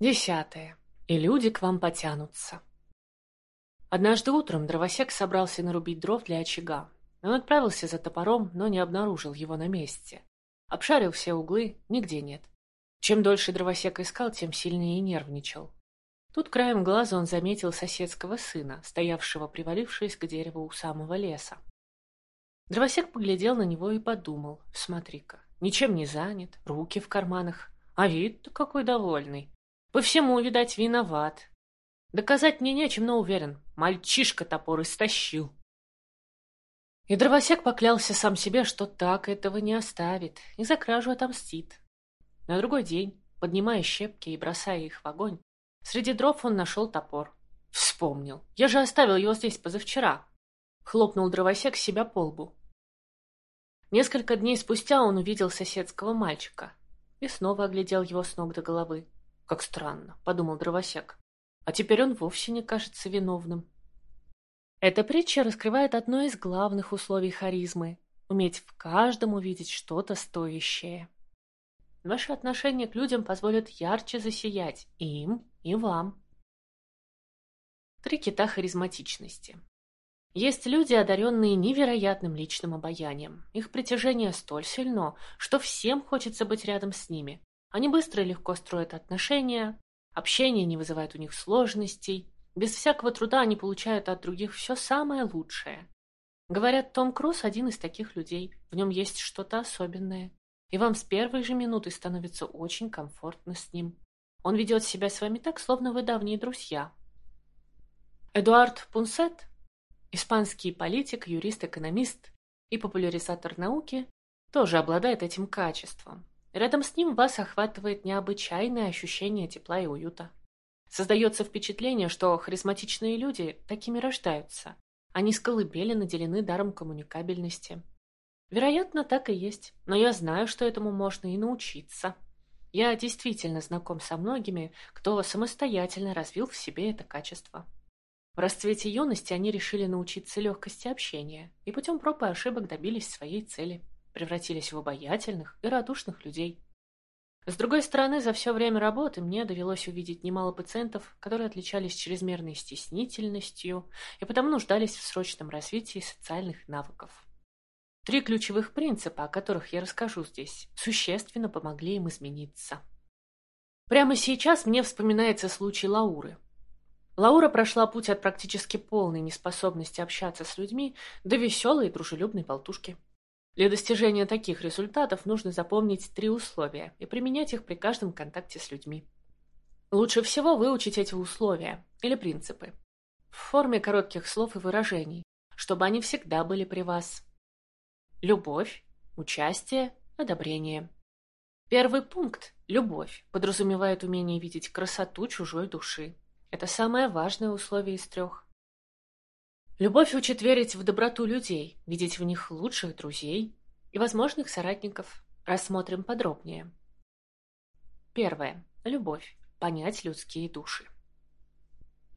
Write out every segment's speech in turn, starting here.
Десятое. И люди к вам потянутся. Однажды утром дровосек собрался нарубить дров для очага. Он отправился за топором, но не обнаружил его на месте. Обшарил все углы, нигде нет. Чем дольше дровосек искал, тем сильнее нервничал. Тут краем глаза он заметил соседского сына, стоявшего, привалившись к дереву у самого леса. Дровосек поглядел на него и подумал, смотри-ка, ничем не занят, руки в карманах, а вид-то какой довольный. По всему, видать, виноват. Доказать мне нечем, но уверен, мальчишка топор истощил. И дровосек поклялся сам себе, что так этого не оставит, и за кражу отомстит. На другой день, поднимая щепки и бросая их в огонь, среди дров он нашел топор. Вспомнил. Я же оставил его здесь позавчера. Хлопнул дровосек себя по лбу. Несколько дней спустя он увидел соседского мальчика и снова оглядел его с ног до головы. Как странно, подумал дровосек. А теперь он вовсе не кажется виновным. Эта притча раскрывает одно из главных условий харизмы – уметь в каждом увидеть что-то стоящее. Ваши отношения к людям позволят ярче засиять и им, и вам. Три кита харизматичности. Есть люди, одаренные невероятным личным обаянием. Их притяжение столь сильно, что всем хочется быть рядом с ними. Они быстро и легко строят отношения, общение не вызывает у них сложностей, без всякого труда они получают от других все самое лучшее. Говорят, Том Круз один из таких людей. В нем есть что-то особенное. И вам с первой же минуты становится очень комфортно с ним. Он ведет себя с вами так, словно вы давние друзья. Эдуард Пунсет, испанский политик, юрист, экономист и популяризатор науки, тоже обладает этим качеством. Рядом с ним вас охватывает необычайное ощущение тепла и уюта. Создается впечатление, что харизматичные люди такими рождаются. Они с колыбели наделены даром коммуникабельности. Вероятно, так и есть, но я знаю, что этому можно и научиться. Я действительно знаком со многими, кто самостоятельно развил в себе это качество. В расцвете юности они решили научиться легкости общения и путем проб и ошибок добились своей цели, превратились в обаятельных и радушных людей. С другой стороны, за все время работы мне довелось увидеть немало пациентов, которые отличались чрезмерной стеснительностью и потому нуждались в срочном развитии социальных навыков. Три ключевых принципа, о которых я расскажу здесь, существенно помогли им измениться. Прямо сейчас мне вспоминается случай Лауры. Лаура прошла путь от практически полной неспособности общаться с людьми до веселой и дружелюбной болтушки. Для достижения таких результатов нужно запомнить три условия и применять их при каждом контакте с людьми. Лучше всего выучить эти условия или принципы в форме коротких слов и выражений, чтобы они всегда были при вас. Любовь, участие, одобрение. Первый пункт – любовь, подразумевает умение видеть красоту чужой души. Это самое важное условие из трех. Любовь учит верить в доброту людей, видеть в них лучших друзей и возможных соратников. Рассмотрим подробнее. Первое. Любовь. Понять людские души.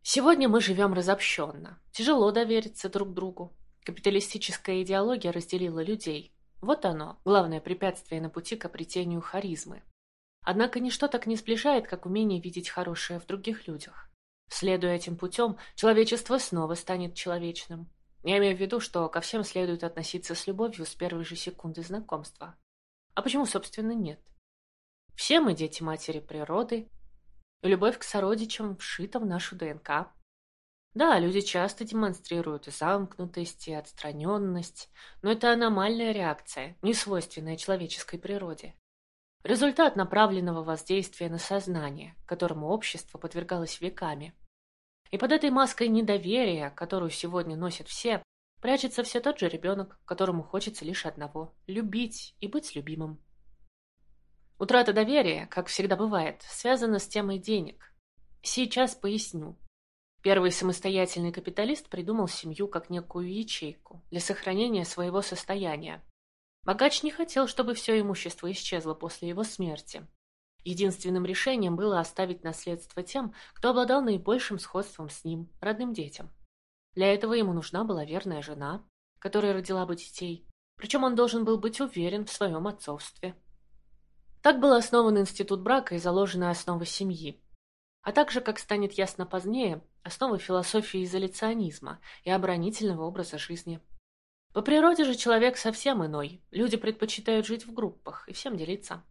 Сегодня мы живем разобщенно. Тяжело довериться друг другу. Капиталистическая идеология разделила людей. Вот оно, главное препятствие на пути к обретению харизмы. Однако ничто так не сближает, как умение видеть хорошее в других людях. Следуя этим путем, человечество снова станет человечным. Я имею в виду, что ко всем следует относиться с любовью с первой же секунды знакомства. А почему, собственно, нет? Все мы дети матери природы, и любовь к сородичам вшита в нашу ДНК. Да, люди часто демонстрируют замкнутость и отстраненность, но это аномальная реакция, не свойственная человеческой природе. Результат направленного воздействия на сознание, которому общество подвергалось веками. И под этой маской недоверия, которую сегодня носят все, прячется все тот же ребенок, которому хочется лишь одного – любить и быть любимым. Утрата доверия, как всегда бывает, связана с темой денег. Сейчас поясню. Первый самостоятельный капиталист придумал семью как некую ячейку для сохранения своего состояния. Богач не хотел, чтобы все имущество исчезло после его смерти, Единственным решением было оставить наследство тем, кто обладал наибольшим сходством с ним, родным детям. Для этого ему нужна была верная жена, которая родила бы детей, причем он должен был быть уверен в своем отцовстве. Так был основан институт брака и заложена основа семьи. а также, как станет ясно позднее, основы философии изоляционизма и оборонительного образа жизни. По природе же человек совсем иной, люди предпочитают жить в группах и всем делиться.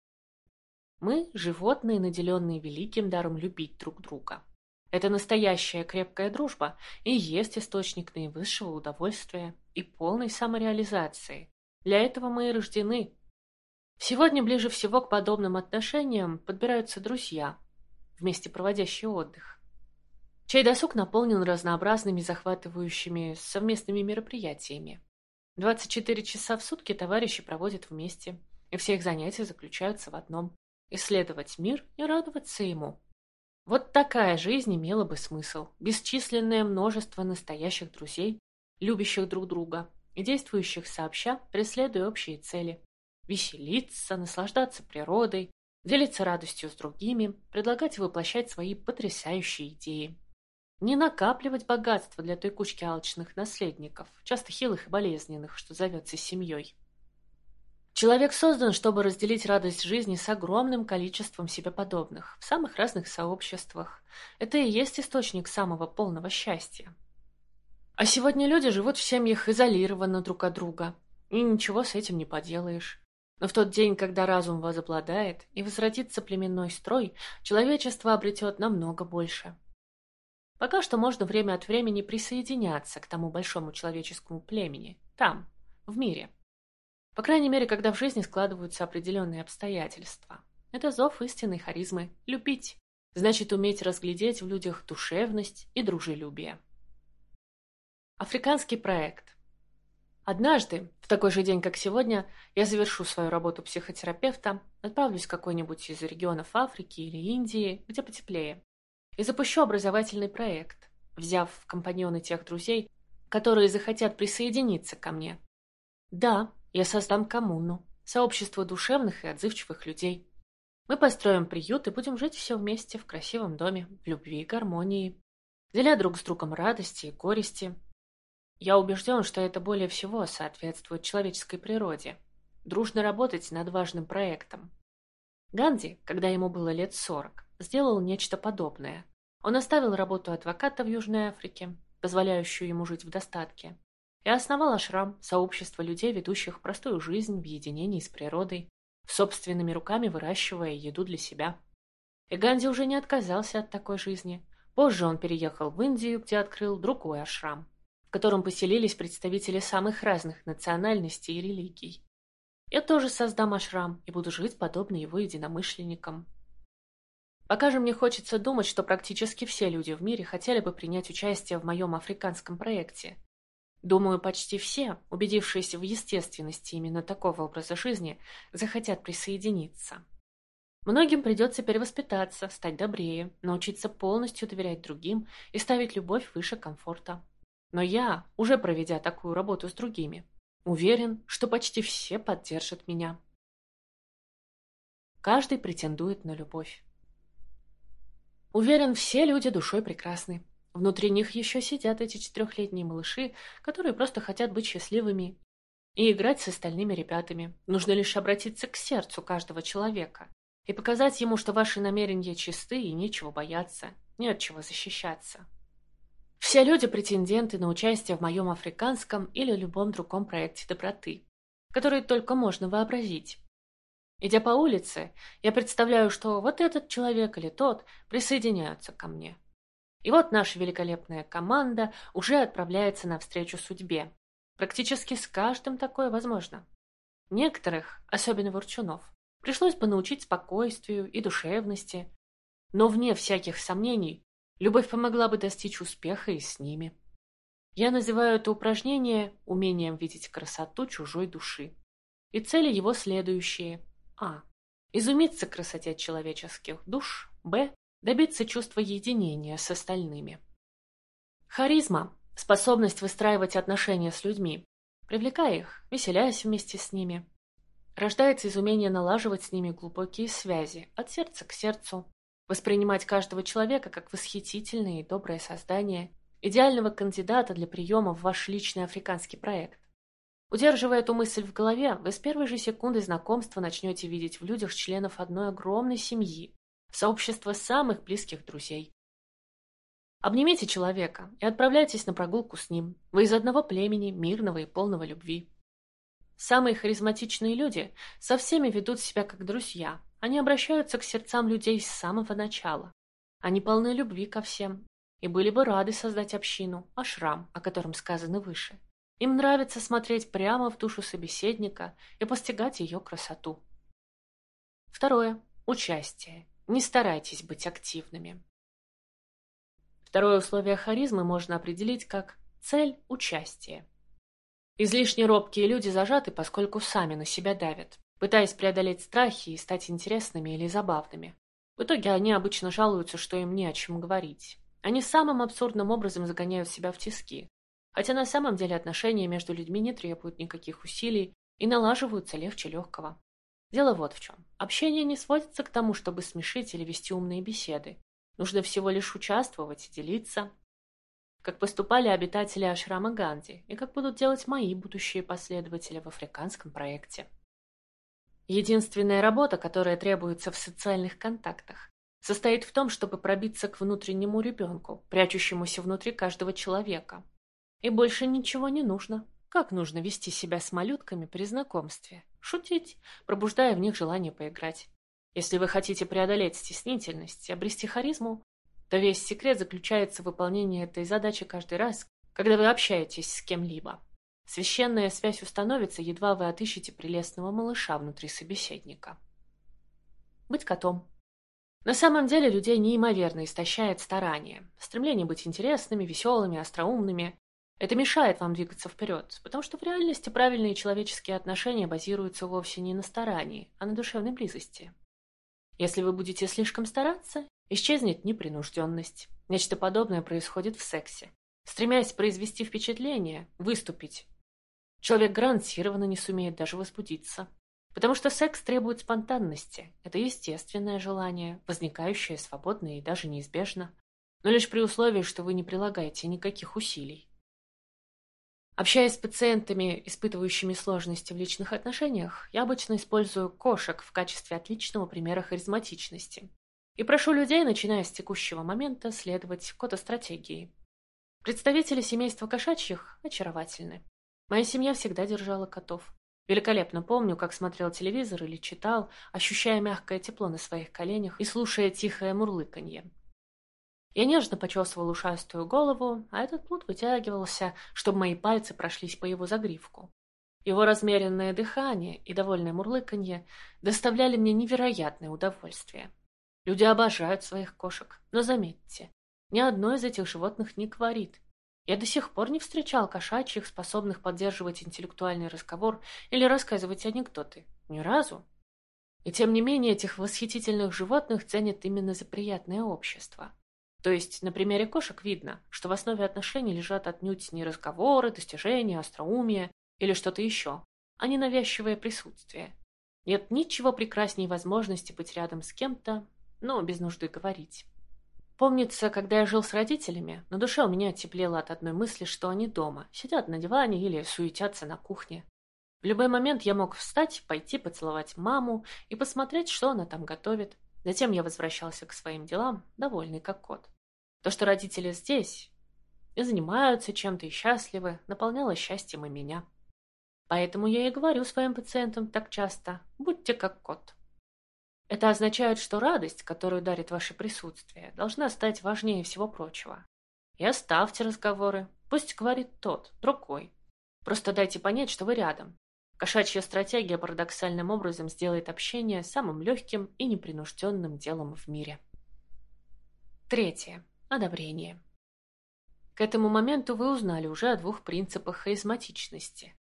Мы – животные, наделенные великим даром любить друг друга. Это настоящая крепкая дружба и есть источник наивысшего удовольствия и полной самореализации. Для этого мы и рождены. Сегодня ближе всего к подобным отношениям подбираются друзья, вместе проводящие отдых. Чей досуг наполнен разнообразными захватывающими совместными мероприятиями. 24 часа в сутки товарищи проводят вместе, и все их занятия заключаются в одном – исследовать мир и радоваться ему. Вот такая жизнь имела бы смысл. Бесчисленное множество настоящих друзей, любящих друг друга и действующих сообща, преследуя общие цели. Веселиться, наслаждаться природой, делиться радостью с другими, предлагать и воплощать свои потрясающие идеи. Не накапливать богатство для той кучки алчных наследников, часто хилых и болезненных, что зовется семьей. Человек создан, чтобы разделить радость жизни с огромным количеством себе подобных, в самых разных сообществах. Это и есть источник самого полного счастья. А сегодня люди живут в семьях изолированно друг от друга, и ничего с этим не поделаешь. Но в тот день, когда разум возобладает и возвратится племенной строй, человечество обретет намного больше. Пока что можно время от времени присоединяться к тому большому человеческому племени, там, в мире – по крайней мере, когда в жизни складываются определенные обстоятельства. Это зов истинной харизмы – любить. Значит, уметь разглядеть в людях душевность и дружелюбие. Африканский проект. Однажды, в такой же день, как сегодня, я завершу свою работу психотерапевта, отправлюсь в какой-нибудь из регионов Африки или Индии, где потеплее, и запущу образовательный проект, взяв в компаньоны тех друзей, которые захотят присоединиться ко мне. Да, я создам коммуну, сообщество душевных и отзывчивых людей. Мы построим приют и будем жить все вместе в красивом доме, в любви и гармонии, деля друг с другом радости и горести. Я убежден, что это более всего соответствует человеческой природе. Дружно работать над важным проектом. Ганди, когда ему было лет сорок, сделал нечто подобное. Он оставил работу адвоката в Южной Африке, позволяющую ему жить в достатке, и основал ашрам, сообщество людей, ведущих простую жизнь в единении с природой, собственными руками выращивая еду для себя. И Ганди уже не отказался от такой жизни. Позже он переехал в Индию, где открыл другой ашрам, в котором поселились представители самых разных национальностей и религий. Я тоже создам ашрам и буду жить подобно его единомышленникам. Пока же мне хочется думать, что практически все люди в мире хотели бы принять участие в моем африканском проекте, Думаю, почти все, убедившиеся в естественности именно такого образа жизни, захотят присоединиться. Многим придется перевоспитаться, стать добрее, научиться полностью доверять другим и ставить любовь выше комфорта. Но я, уже проведя такую работу с другими, уверен, что почти все поддержат меня. Каждый претендует на любовь. Уверен, все люди душой прекрасны, Внутри них еще сидят эти четырехлетние малыши, которые просто хотят быть счастливыми и играть с остальными ребятами. Нужно лишь обратиться к сердцу каждого человека и показать ему, что ваши намерения чисты и нечего бояться, не от чего защищаться. Все люди – претенденты на участие в моем африканском или любом другом проекте доброты, который только можно вообразить. Идя по улице, я представляю, что вот этот человек или тот присоединяются ко мне. И вот наша великолепная команда уже отправляется навстречу судьбе. Практически с каждым такое возможно. Некоторых, особенно ворчунов, пришлось бы научить спокойствию и душевности. Но вне всяких сомнений, любовь помогла бы достичь успеха и с ними. Я называю это упражнение умением видеть красоту чужой души. И цели его следующие. А. Изумиться красоте человеческих душ. Б добиться чувства единения с остальными. Харизма – способность выстраивать отношения с людьми, привлекая их, веселяясь вместе с ними. Рождается из умения налаживать с ними глубокие связи, от сердца к сердцу, воспринимать каждого человека как восхитительное и доброе создание, идеального кандидата для приема в ваш личный африканский проект. Удерживая эту мысль в голове, вы с первой же секунды знакомства начнете видеть в людях членов одной огромной семьи, сообщество самых близких друзей. Обнимите человека и отправляйтесь на прогулку с ним. Вы из одного племени, мирного и полного любви. Самые харизматичные люди со всеми ведут себя как друзья. Они обращаются к сердцам людей с самого начала. Они полны любви ко всем и были бы рады создать общину, ашрам, о котором сказано выше. Им нравится смотреть прямо в душу собеседника и постигать ее красоту. Второе. Участие. Не старайтесь быть активными. Второе условие харизмы можно определить как цель участия. Излишне робкие люди зажаты, поскольку сами на себя давят, пытаясь преодолеть страхи и стать интересными или забавными. В итоге они обычно жалуются, что им не о чем говорить. Они самым абсурдным образом загоняют себя в тиски, хотя на самом деле отношения между людьми не требуют никаких усилий и налаживаются легче легкого. Дело вот в чем. Общение не сводится к тому, чтобы смешить или вести умные беседы. Нужно всего лишь участвовать и делиться. Как поступали обитатели Ашрама Ганди и как будут делать мои будущие последователи в африканском проекте. Единственная работа, которая требуется в социальных контактах, состоит в том, чтобы пробиться к внутреннему ребенку, прячущемуся внутри каждого человека. И больше ничего не нужно. Как нужно вести себя с малютками при знакомстве? Шутить, пробуждая в них желание поиграть. Если вы хотите преодолеть стеснительность и обрести харизму, то весь секрет заключается в выполнении этой задачи каждый раз, когда вы общаетесь с кем-либо. Священная связь установится, едва вы отыщете прелестного малыша внутри собеседника. Быть котом. На самом деле людей неимоверно истощает старание, стремление быть интересными, веселыми, остроумными. Это мешает вам двигаться вперед, потому что в реальности правильные человеческие отношения базируются вовсе не на старании, а на душевной близости. Если вы будете слишком стараться, исчезнет непринужденность. Нечто подобное происходит в сексе. Стремясь произвести впечатление, выступить, человек гарантированно не сумеет даже возбудиться. Потому что секс требует спонтанности. Это естественное желание, возникающее свободно и даже неизбежно. Но лишь при условии, что вы не прилагаете никаких усилий. Общаясь с пациентами, испытывающими сложности в личных отношениях, я обычно использую кошек в качестве отличного примера харизматичности. И прошу людей, начиная с текущего момента, следовать кота-стратегии. Представители семейства кошачьих очаровательны. Моя семья всегда держала котов. Великолепно помню, как смотрел телевизор или читал, ощущая мягкое тепло на своих коленях и слушая тихое мурлыканье. Я нежно почесывал ушастую голову, а этот плут вытягивался, чтобы мои пальцы прошлись по его загривку. Его размеренное дыхание и довольное мурлыканье доставляли мне невероятное удовольствие. Люди обожают своих кошек, но заметьте, ни одно из этих животных не говорит. Я до сих пор не встречал кошачьих, способных поддерживать интеллектуальный разговор или рассказывать анекдоты. Ни разу. И тем не менее этих восхитительных животных ценят именно за приятное общество. То есть на примере кошек видно, что в основе отношений лежат отнюдь не разговоры, достижения, остроумие или что-то еще, а не навязчивое присутствие. Нет ничего прекрасней возможности быть рядом с кем-то, но без нужды говорить. Помнится, когда я жил с родителями, на душе у меня теплело от одной мысли, что они дома, сидят на диване или суетятся на кухне. В любой момент я мог встать, пойти поцеловать маму и посмотреть, что она там готовит, Затем я возвращался к своим делам, довольный как кот. То, что родители здесь и занимаются чем-то и счастливы, наполняло счастьем и меня. Поэтому я и говорю своим пациентам так часто «будьте как кот». Это означает, что радость, которую дарит ваше присутствие, должна стать важнее всего прочего. И оставьте разговоры, пусть говорит тот, другой. Просто дайте понять, что вы рядом, Кошачья стратегия парадоксальным образом сделает общение самым легким и непринужденным делом в мире. Третье. Одобрение. К этому моменту вы узнали уже о двух принципах харизматичности.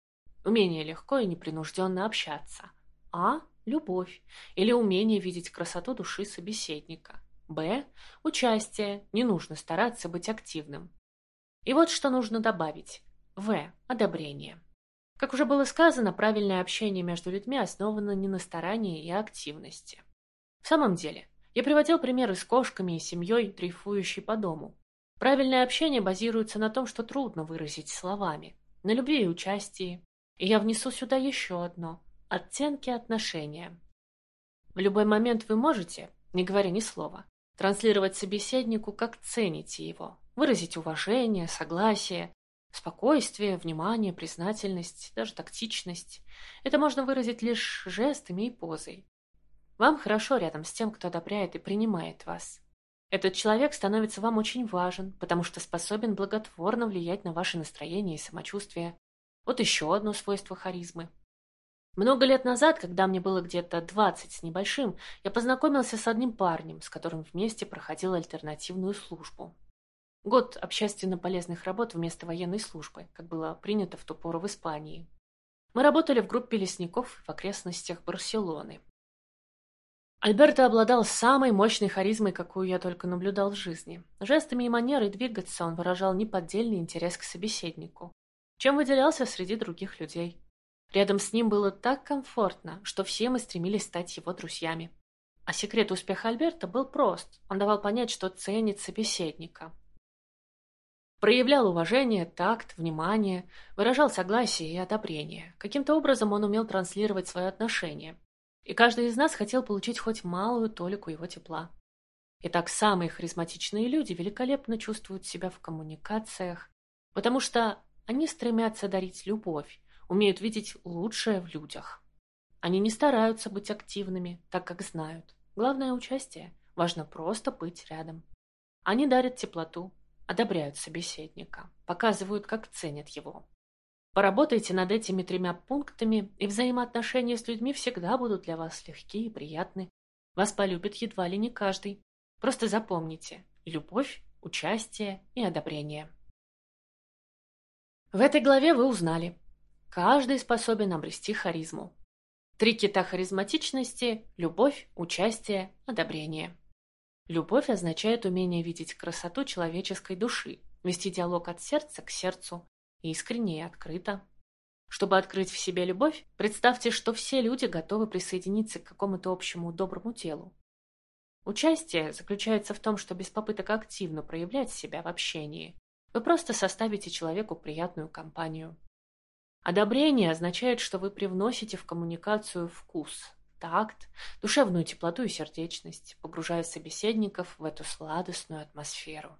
Умение легко и непринужденно общаться. А. Любовь. Или умение видеть красоту души собеседника. Б. Участие. Не нужно стараться быть активным. И вот что нужно добавить. В. Одобрение. Как уже было сказано, правильное общение между людьми основано не на старании и активности. В самом деле, я приводил примеры с кошками и семьей, дрейфующей по дому. Правильное общение базируется на том, что трудно выразить словами, на любви и участии. И я внесу сюда еще одно – оттенки отношения. В любой момент вы можете, не говоря ни слова. Транслировать собеседнику, как цените его. Выразить уважение, согласие, спокойствие, внимание, признательность, даже тактичность. Это можно выразить лишь жестами и позой. Вам хорошо рядом с тем, кто одобряет и принимает вас. Этот человек становится вам очень важен, потому что способен благотворно влиять на ваше настроение и самочувствие. Вот еще одно свойство харизмы. Много лет назад, когда мне было где-то двадцать с небольшим, я познакомился с одним парнем, с которым вместе проходил альтернативную службу. Год общественно полезных работ вместо военной службы, как было принято в ту пору в Испании. Мы работали в группе лесников в окрестностях Барселоны. Альберто обладал самой мощной харизмой, какую я только наблюдал в жизни. Жестами и манерой двигаться он выражал неподдельный интерес к собеседнику, чем выделялся среди других людей. Рядом с ним было так комфортно, что все мы стремились стать его друзьями. А секрет успеха Альберта был прост. Он давал понять, что ценит собеседника. Проявлял уважение, такт, внимание, выражал согласие и одобрение. Каким-то образом он умел транслировать свое отношение. И каждый из нас хотел получить хоть малую толику его тепла. Итак, самые харизматичные люди великолепно чувствуют себя в коммуникациях, потому что они стремятся дарить любовь, умеют видеть лучшее в людях. Они не стараются быть активными, так как знают. Главное – участие. Важно просто быть рядом. Они дарят теплоту, одобряют собеседника, показывают, как ценят его. Поработайте над этими тремя пунктами, и взаимоотношения с людьми всегда будут для вас легкие и приятны. Вас полюбит едва ли не каждый. Просто запомните – любовь, участие и одобрение. В этой главе вы узнали. Каждый способен обрести харизму. Три кита харизматичности – любовь, участие, одобрение. Любовь означает умение видеть красоту человеческой души, вести диалог от сердца к сердцу, искренне и открыто. Чтобы открыть в себе любовь, представьте, что все люди готовы присоединиться к какому-то общему доброму делу. Участие заключается в том, что без попыток активно проявлять себя в общении, вы просто составите человеку приятную компанию. Одобрение означает, что вы привносите в коммуникацию вкус, такт, душевную теплоту и сердечность, погружая собеседников в эту сладостную атмосферу.